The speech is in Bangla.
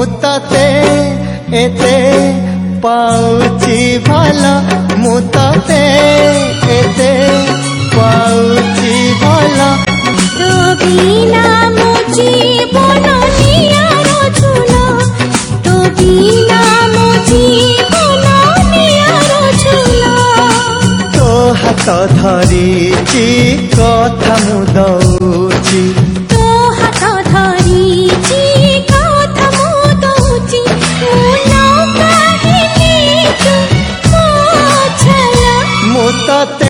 মুতাতে এতে পাউচি ভালো মুতাতে এতে পাউচি ভালো রবি নাম জীবন নিয়া রচনা রবি নাম জীবন নিয়া রচনা। তো হাত ধরিছি কথা মুদ ता